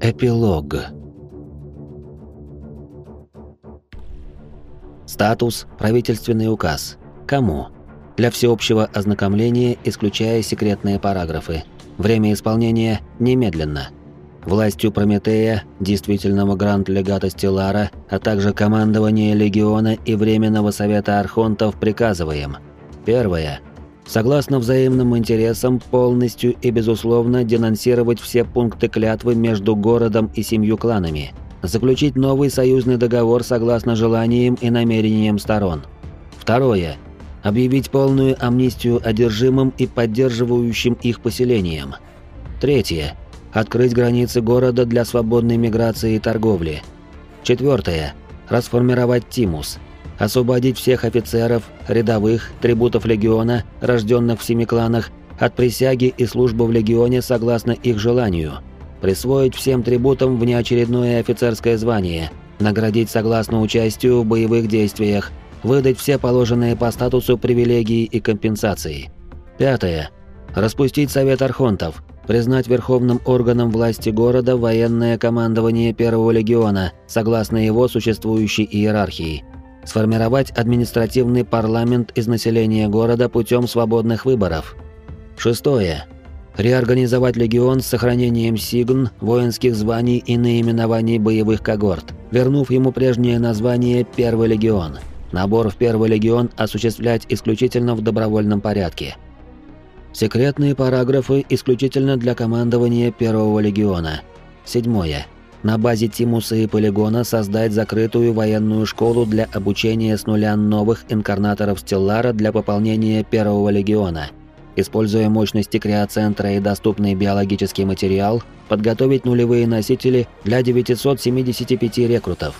Эпилог. Статус правительственный указ. Кому? Для всеобщего ознакомления, исключая секретные параграфы. Время исполнения немедленно. Властью Прометея, действительного гранд-легата Стеллара, а также командования Легиона и Временного Совета Архонтов приказываем. Первое. Согласно взаимным интересам, полностью и безусловно денонсировать все пункты клятвы между городом и семью кланами. Заключить новый союзный договор согласно желаниям и намерениям сторон. Второе. Объявить полную амнистию одержимым и поддерживающим их поселениям. Третье открыть границы города для свободной миграции и торговли. Четвертое. Расформировать Тимус. Освободить всех офицеров, рядовых, трибутов легиона, рожденных в семи кланах, от присяги и службы в легионе согласно их желанию. Присвоить всем трибутам внеочередное офицерское звание, наградить согласно участию в боевых действиях, выдать все положенные по статусу привилегии и компенсации. Пятое. Распустить Совет Архонтов, признать верховным органом власти города военное командование Первого легиона, согласно его существующей иерархии. Сформировать административный парламент из населения города путем свободных выборов. Шестое. Реорганизовать легион с сохранением сигн, воинских званий и наименований боевых когорт, вернув ему прежнее название Первый легион. Набор в Первый легион осуществлять исключительно в добровольном порядке. Секретные параграфы исключительно для командования Первого легиона. Седьмое. На базе Тимуса и Полигона создать закрытую военную школу для обучения с нуля новых инкарнаторов Стеллара для пополнения Первого легиона. Используя мощности криоцентра и доступный биологический материал, подготовить нулевые носители для 975 рекрутов.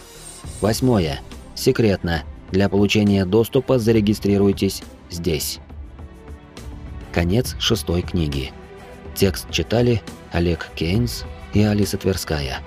Восьмое. Секретно. Для получения доступа зарегистрируйтесь здесь. Конец шестой книги. Текст читали Олег Кейнс и Алиса Тверская.